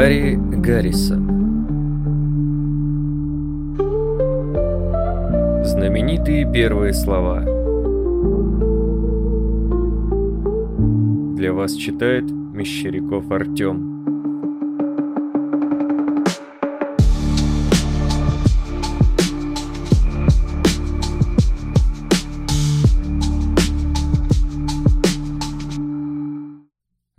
Гарри Гаррисон. Знаменитые первые слова. Для вас читает Мещеряков Артем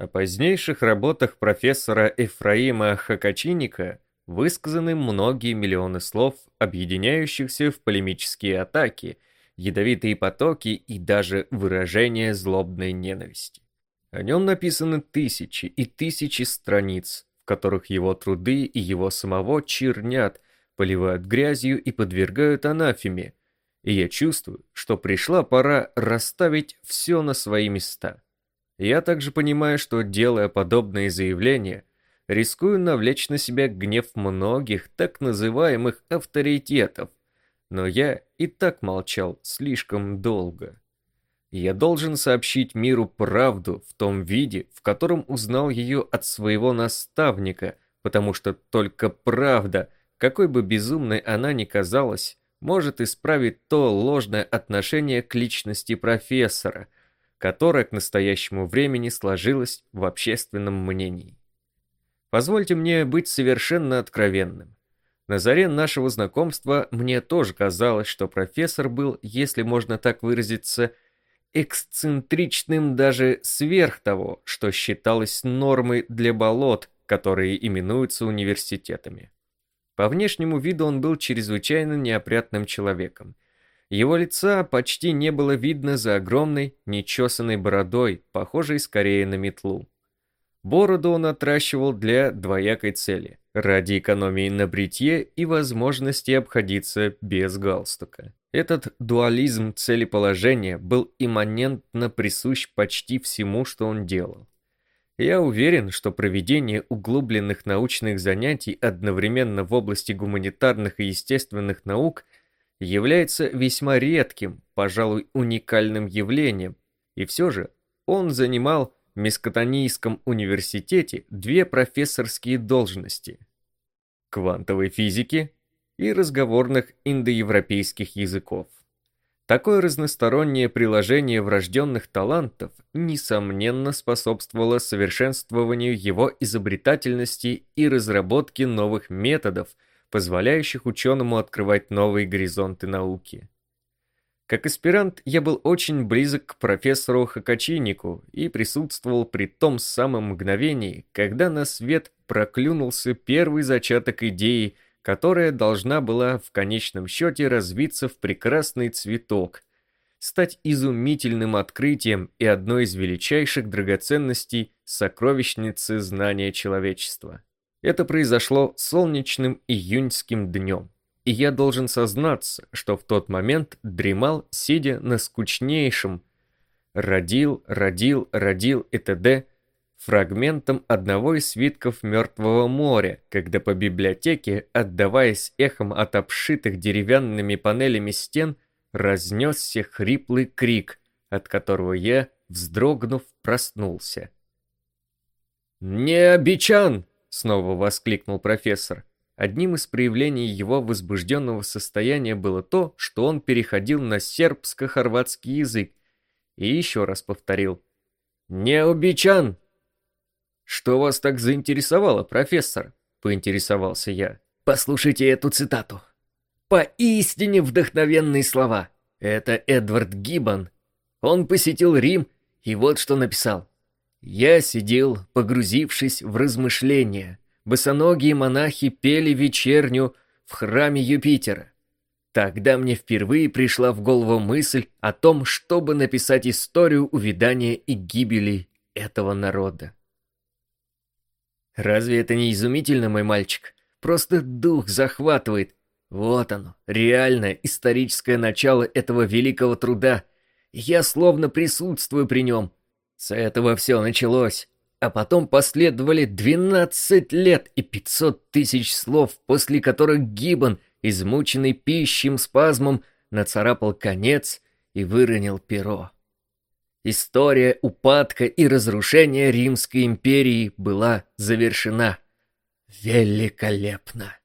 позднейших работах профессора Эфраима Хакачиника высказаны многие миллионы слов, объединяющихся в полемические атаки, ядовитые потоки и даже выражения злобной ненависти. О нем написаны тысячи и тысячи страниц, в которых его труды и его самого чернят, поливают грязью и подвергают анафеме, и я чувствую, что пришла пора расставить все на свои места. Я также понимаю, что, делая подобные заявления, рискую навлечь на себя гнев многих так называемых авторитетов, но я и так молчал слишком долго. Я должен сообщить миру правду в том виде, в котором узнал ее от своего наставника, потому что только правда, какой бы безумной она ни казалась, может исправить то ложное отношение к личности профессора – которое к настоящему времени сложилось в общественном мнении. Позвольте мне быть совершенно откровенным. На заре нашего знакомства мне тоже казалось, что профессор был, если можно так выразиться, эксцентричным даже сверх того, что считалось нормой для болот, которые именуются университетами. По внешнему виду он был чрезвычайно неопрятным человеком, его лица почти не было видно за огромной, нечесанной бородой, похожей скорее на метлу. Бороду он отращивал для двоякой цели, ради экономии на бритье и возможности обходиться без галстука. Этот дуализм целеположения был имманентно присущ почти всему, что он делал. Я уверен, что проведение углубленных научных занятий одновременно в области гуманитарных и естественных наук – является весьма редким, пожалуй, уникальным явлением, и все же он занимал в Мискотонийском университете две профессорские должности – квантовой физики и разговорных индоевропейских языков. Такое разностороннее приложение врожденных талантов несомненно способствовало совершенствованию его изобретательности и разработке новых методов – позволяющих ученому открывать новые горизонты науки. Как аспирант я был очень близок к профессору Хакачинику и присутствовал при том самом мгновении, когда на свет проклюнулся первый зачаток идеи, которая должна была в конечном счете развиться в прекрасный цветок, стать изумительным открытием и одной из величайших драгоценностей сокровищницы знания человечества. Это произошло солнечным июньским днем. И я должен сознаться, что в тот момент дремал, сидя на скучнейшем «Родил, родил, родил и т.д.» фрагментом одного из свитков Мертвого моря, когда по библиотеке, отдаваясь эхом от обшитых деревянными панелями стен, разнесся хриплый крик, от которого я, вздрогнув, проснулся. «Не обечан!» Снова воскликнул профессор. Одним из проявлений его возбужденного состояния было то, что он переходил на сербско-хорватский язык и еще раз повторил. «Необичан!» «Что вас так заинтересовало, профессор?» — поинтересовался я. «Послушайте эту цитату. Поистине вдохновенные слова. Это Эдвард Гиббон. Он посетил Рим и вот что написал. Я сидел, погрузившись в размышления. Босоногие монахи пели вечерню в храме Юпитера. Тогда мне впервые пришла в голову мысль о том, чтобы написать историю увядания и гибели этого народа. Разве это не изумительно, мой мальчик? Просто дух захватывает. Вот оно, реальное историческое начало этого великого труда. Я словно присутствую при нем, с этого все началось. А потом последовали 12 лет и 500 тысяч слов, после которых Гиббон, измученный пищим спазмом, нацарапал конец и выронил перо. История упадка и разрушения Римской империи была завершена. великолепно.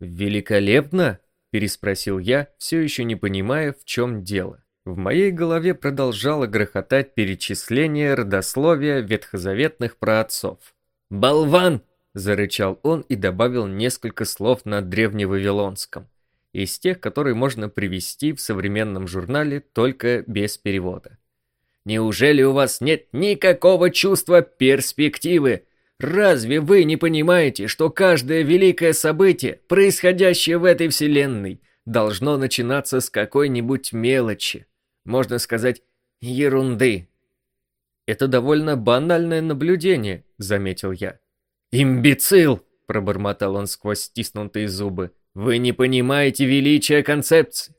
Великолепно? Переспросил я, все еще не понимая, в чем дело. В моей голове продолжало грохотать перечисление родословия ветхозаветных праотцов. «Болван!» – зарычал он и добавил несколько слов на древневавилонском, из тех, которые можно привести в современном журнале только без перевода. «Неужели у вас нет никакого чувства перспективы? Разве вы не понимаете, что каждое великое событие, происходящее в этой вселенной, должно начинаться с какой-нибудь мелочи? Можно сказать, ерунды. Это довольно банальное наблюдение, заметил я. Имбецил, пробормотал он сквозь стиснутые зубы. Вы не понимаете величия концепции.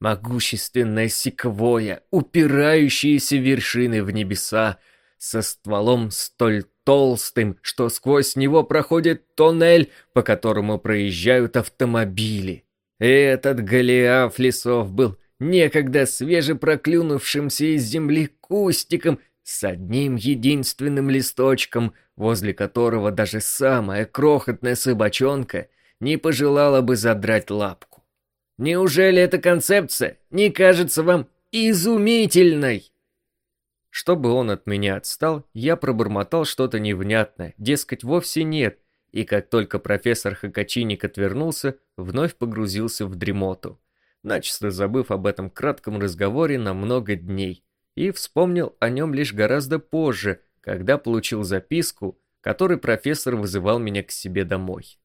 Могущественная секвоя, упирающиеся вершины в небеса, со стволом столь толстым, что сквозь него проходит тоннель, по которому проезжают автомобили. Этот Голиаф лесов был некогда свежепроклюнувшимся из земли кустиком с одним единственным листочком, возле которого даже самая крохотная собачонка не пожелала бы задрать лапку. Неужели эта концепция не кажется вам изумительной? Чтобы он от меня отстал, я пробормотал что-то невнятное, дескать, вовсе нет, и как только профессор Хакачиник отвернулся, вновь погрузился в дремоту начисто забыв об этом кратком разговоре на много дней, и вспомнил о нем лишь гораздо позже, когда получил записку, которой профессор вызывал меня к себе домой.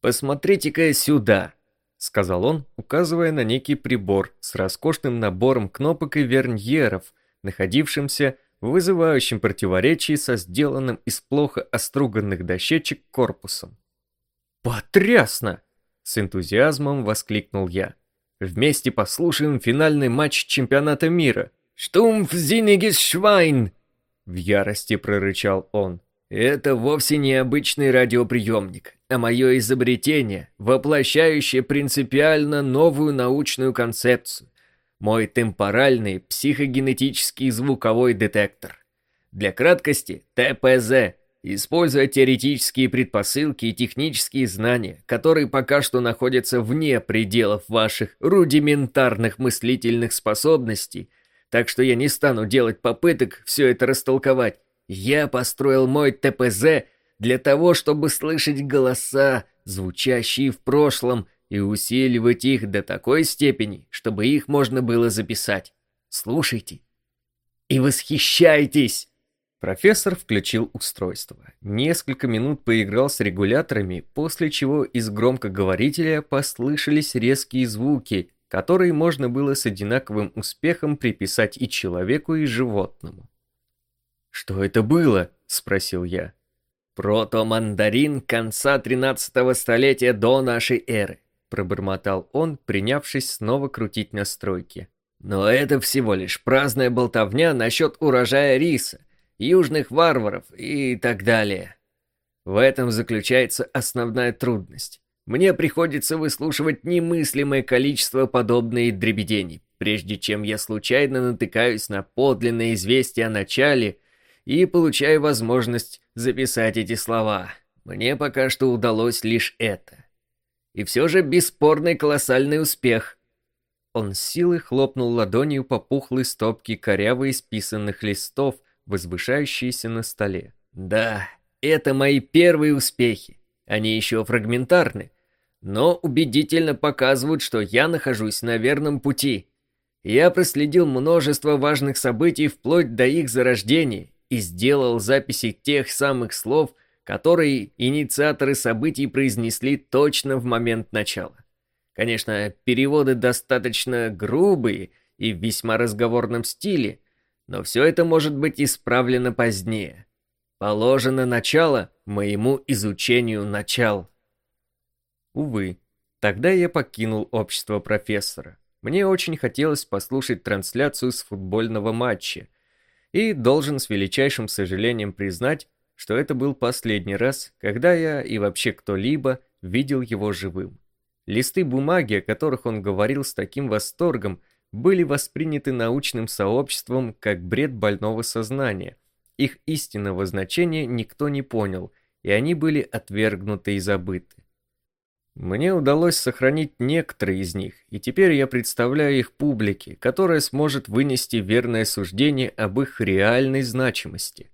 «Посмотрите-ка сюда», — сказал он, указывая на некий прибор с роскошным набором кнопок и верньеров, находившимся в вызывающем противоречии со сделанным из плохо оструганных дощечек корпусом. «Потрясно!» — с энтузиазмом воскликнул я. Вместе послушаем финальный матч чемпионата мира. «Штумф Зинигис Швайн!» В ярости прорычал он. «Это вовсе не обычный радиоприемник, а мое изобретение, воплощающее принципиально новую научную концепцию. Мой темпоральный психогенетический звуковой детектор. Для краткости ТПЗ Используя теоретические предпосылки и технические знания, которые пока что находятся вне пределов ваших рудиментарных мыслительных способностей, так что я не стану делать попыток все это растолковать, я построил мой ТПЗ для того, чтобы слышать голоса, звучащие в прошлом, и усиливать их до такой степени, чтобы их можно было записать. Слушайте и восхищайтесь! Профессор включил устройство. Несколько минут поиграл с регуляторами, после чего из громкоговорителя послышались резкие звуки, которые можно было с одинаковым успехом приписать и человеку, и животному. «Что это было?» – спросил я. «Прото-мандарин конца 13 столетия до нашей эры», – пробормотал он, принявшись снова крутить настройки. «Но это всего лишь праздная болтовня насчет урожая риса, южных варваров и так далее. В этом заключается основная трудность. Мне приходится выслушивать немыслимое количество подобных дребедений, прежде чем я случайно натыкаюсь на подлинное известие о начале и получаю возможность записать эти слова. Мне пока что удалось лишь это. И все же бесспорный колоссальный успех. Он с силой хлопнул ладонью по пухлой стопке коряво исписанных листов, возвышающиеся на столе. Да, это мои первые успехи. Они еще фрагментарны, но убедительно показывают, что я нахожусь на верном пути. Я проследил множество важных событий вплоть до их зарождения и сделал записи тех самых слов, которые инициаторы событий произнесли точно в момент начала. Конечно, переводы достаточно грубые и в весьма разговорном стиле, но все это может быть исправлено позднее. Положено начало моему изучению начал. Увы, тогда я покинул общество профессора. Мне очень хотелось послушать трансляцию с футбольного матча, и должен с величайшим сожалением признать, что это был последний раз, когда я и вообще кто-либо видел его живым. Листы бумаги, о которых он говорил с таким восторгом, были восприняты научным сообществом как бред больного сознания. Их истинного значения никто не понял, и они были отвергнуты и забыты. Мне удалось сохранить некоторые из них, и теперь я представляю их публике, которая сможет вынести верное суждение об их реальной значимости.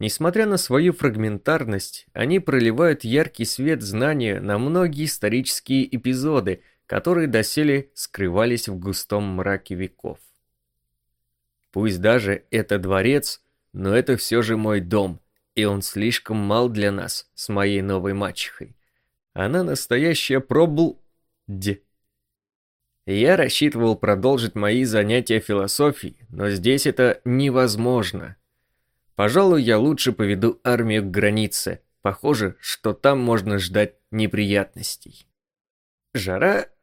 Несмотря на свою фрагментарность, они проливают яркий свет знания на многие исторические эпизоды, которые доселе скрывались в густом мраке веков. Пусть даже это дворец, но это все же мой дом, и он слишком мал для нас с моей новой мачехой. Она настоящая пробл... Д. Я рассчитывал продолжить мои занятия философией, но здесь это невозможно. Пожалуй, я лучше поведу армию к границе. Похоже, что там можно ждать неприятностей. Жара —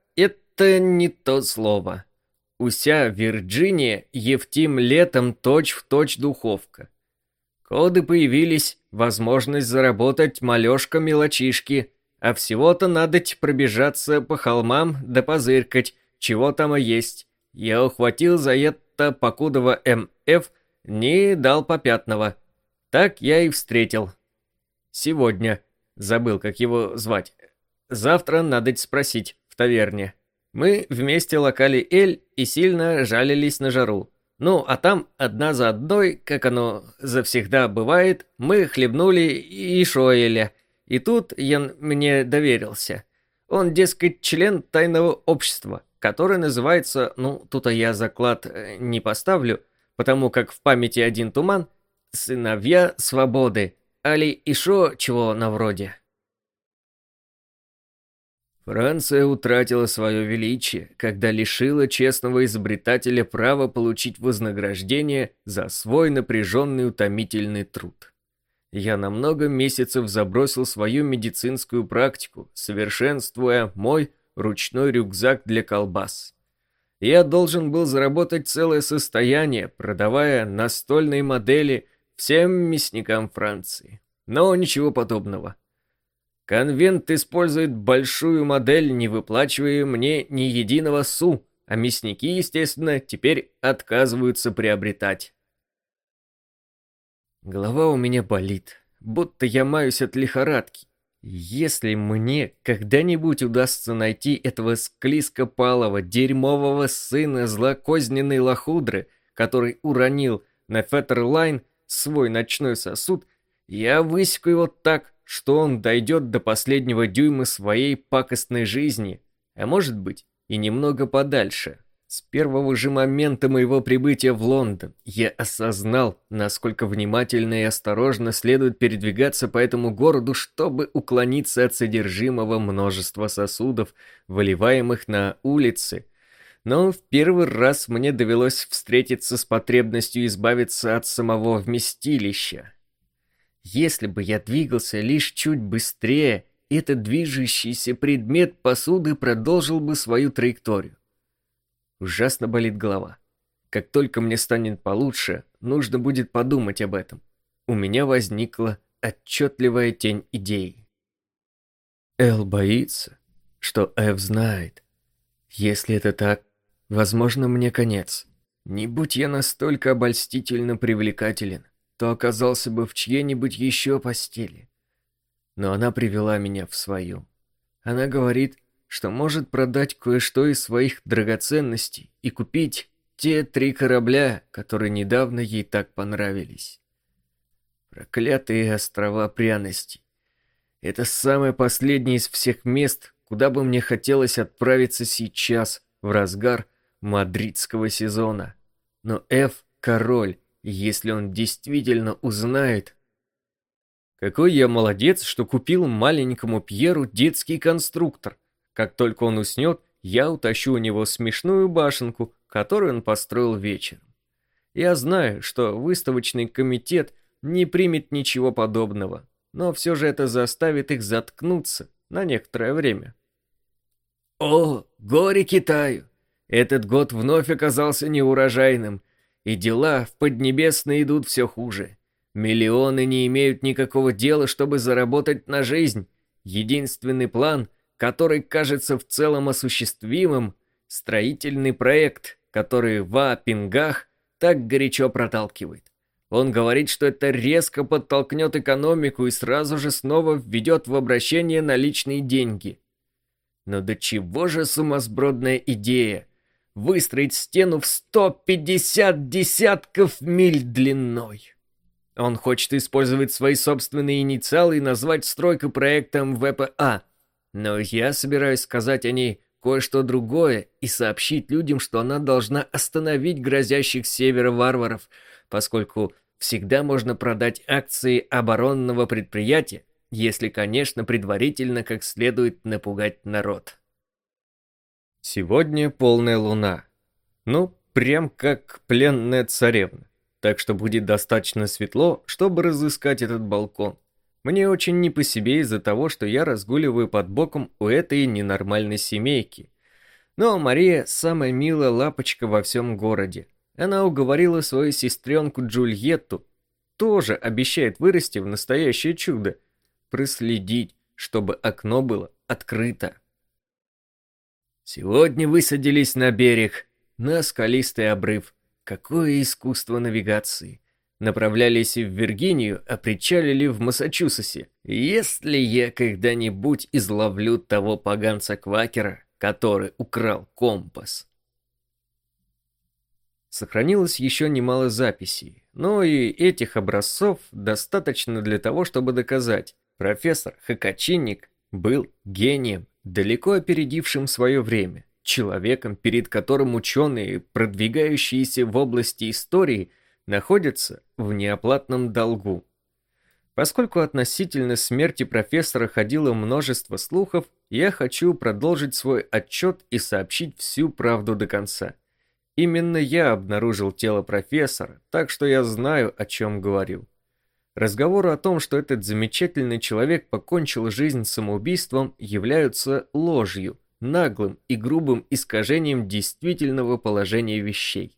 это не то слово. Уся Вирджиния Евтим летом точь-в-точь точь духовка. Коды появились, возможность заработать малёшка-мелочишки — а всего-то надо пробежаться по холмам да позыркать, чего там и есть. Я ухватил за это покудова МФ, не дал попятного. Так я и встретил. Сегодня. Забыл, как его звать. Завтра надо спросить в таверне. Мы вместе локали эль и сильно жалились на жару. Ну, а там одна за одной, как оно завсегда бывает, мы хлебнули и шоэля, и тут Ян мне доверился. Он, дескать, член тайного общества, которое называется, ну, тут я заклад э, не поставлю, потому как в памяти один туман, «Сыновья свободы», али еще чего на вроде. Франция утратила свое величие, когда лишила честного изобретателя права получить вознаграждение за свой напряженный утомительный труд. Я на много месяцев забросил свою медицинскую практику, совершенствуя мой ручной рюкзак для колбас. Я должен был заработать целое состояние, продавая настольные модели всем мясникам Франции. Но ничего подобного. Конвент использует большую модель, не выплачивая мне ни единого су, а мясники, естественно, теперь отказываются приобретать. Голова у меня болит, будто я маюсь от лихорадки. Если мне когда-нибудь удастся найти этого склизкопалого, дерьмового сына злокозненной лохудры, который уронил на Феттерлайн свой ночной сосуд, я высеку его так, что он дойдет до последнего дюйма своей пакостной жизни, а может быть и немного подальше. С первого же момента моего прибытия в Лондон я осознал, насколько внимательно и осторожно следует передвигаться по этому городу, чтобы уклониться от содержимого множества сосудов, выливаемых на улицы. Но в первый раз мне довелось встретиться с потребностью избавиться от самого вместилища. Если бы я двигался лишь чуть быстрее, этот движущийся предмет посуды продолжил бы свою траекторию. Ужасно болит голова. Как только мне станет получше, нужно будет подумать об этом. У меня возникла отчетливая тень идеи. Эл боится, что Эв знает. Если это так, возможно, мне конец. Не будь я настолько обольстительно привлекателен, то оказался бы в чьей-нибудь еще постели. Но она привела меня в свою. Она говорит, что может продать кое-что из своих драгоценностей и купить те три корабля, которые недавно ей так понравились. Проклятые острова пряностей. Это самое последнее из всех мест, куда бы мне хотелось отправиться сейчас, в разгар мадридского сезона. Но Ф — король, если он действительно узнает... Какой я молодец, что купил маленькому Пьеру детский конструктор. Как только он уснет, я утащу у него смешную башенку, которую он построил вечером. Я знаю, что выставочный комитет не примет ничего подобного, но все же это заставит их заткнуться на некоторое время. О, горе Китаю! Этот год вновь оказался неурожайным, и дела в Поднебесной идут все хуже. Миллионы не имеют никакого дела, чтобы заработать на жизнь. Единственный план — который кажется в целом осуществимым, строительный проект, который Ва Пингах так горячо проталкивает. Он говорит, что это резко подтолкнет экономику и сразу же снова введет в обращение наличные деньги. Но до чего же сумасбродная идея? Выстроить стену в 150 десятков миль длиной. Он хочет использовать свои собственные инициалы и назвать стройку проектом ВПА. Но я собираюсь сказать о ней кое-что другое и сообщить людям, что она должна остановить грозящих севера варваров, поскольку всегда можно продать акции оборонного предприятия, если, конечно, предварительно как следует напугать народ. Сегодня полная луна. Ну, прям как пленная царевна. Так что будет достаточно светло, чтобы разыскать этот балкон. Мне очень не по себе из-за того, что я разгуливаю под боком у этой ненормальной семейки. Но Мария самая милая лапочка во всем городе. Она уговорила свою сестренку Джульетту, тоже обещает вырасти в настоящее чудо, проследить, чтобы окно было открыто. Сегодня высадились на берег, на скалистый обрыв. Какое искусство навигации. Направлялись в Виргинию, а причалили в Массачусетсе. Если я когда-нибудь изловлю того поганца-квакера, который украл компас. Сохранилось еще немало записей, но и этих образцов достаточно для того, чтобы доказать, профессор Хакачинник был гением, далеко опередившим свое время, человеком, перед которым ученые, продвигающиеся в области истории, находятся в неоплатном долгу. Поскольку относительно смерти профессора ходило множество слухов, я хочу продолжить свой отчет и сообщить всю правду до конца. Именно я обнаружил тело профессора, так что я знаю, о чем говорю. Разговоры о том, что этот замечательный человек покончил жизнь самоубийством, являются ложью, наглым и грубым искажением действительного положения вещей.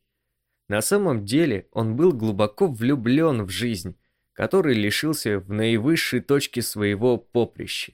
На самом деле он был глубоко влюблен в жизнь, который лишился в наивысшей точке своего поприща.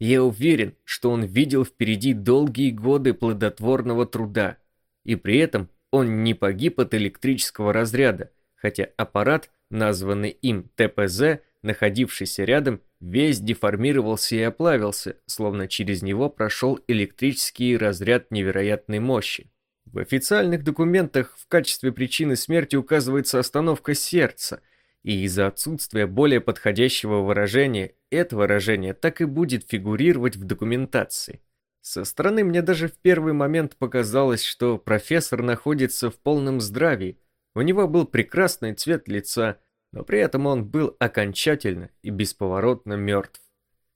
Я уверен, что он видел впереди долгие годы плодотворного труда, и при этом он не погиб от электрического разряда, хотя аппарат, названный им ТПЗ, находившийся рядом, весь деформировался и оплавился, словно через него прошел электрический разряд невероятной мощи. В официальных документах в качестве причины смерти указывается остановка сердца, и из-за отсутствия более подходящего выражения, это выражение так и будет фигурировать в документации. Со стороны мне даже в первый момент показалось, что профессор находится в полном здравии. У него был прекрасный цвет лица, но при этом он был окончательно и бесповоротно мертв,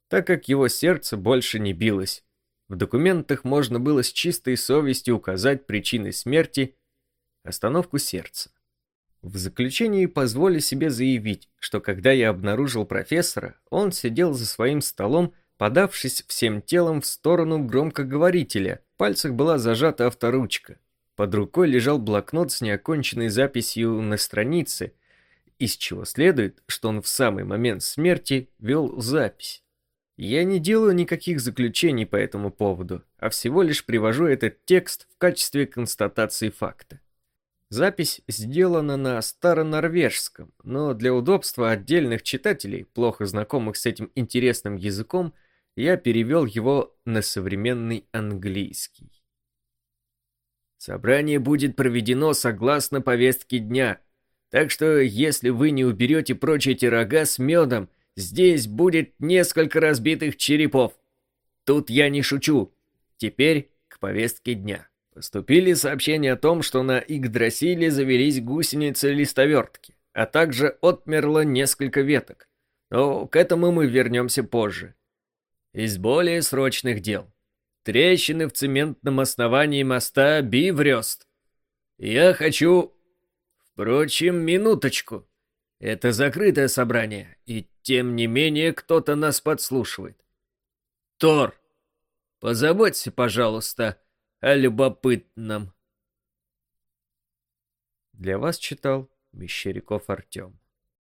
так как его сердце больше не билось. В документах можно было с чистой совестью указать причины смерти – остановку сердца. В заключении позволю себе заявить, что когда я обнаружил профессора, он сидел за своим столом подавшись всем телом в сторону громкоговорителя. В пальцах была зажата авторучка. Под рукой лежал блокнот с неоконченной записью на странице, из чего следует, что он в самый момент смерти вел запись. Я не делаю никаких заключений по этому поводу, а всего лишь привожу этот текст в качестве констатации факта. Запись сделана на старонорвежском, но для удобства отдельных читателей, плохо знакомых с этим интересным языком, я перевел его на современный английский. Собрание будет проведено согласно повестке дня, так что если вы не уберете прочь эти рога с медом, здесь будет несколько разбитых черепов. Тут я не шучу. Теперь к повестке дня. Поступили сообщения о том, что на Игдрасиле завелись гусеницы-листовертки, а также отмерло несколько веток. Но к этому мы вернемся позже. Из более срочных дел. Трещины в цементном основании моста Биврёст. Я хочу... Впрочем, минуточку. Это закрытое собрание, и тем не менее кто-то нас подслушивает. Тор, позаботься, пожалуйста, о любопытном. Для вас читал Мещеряков Артем.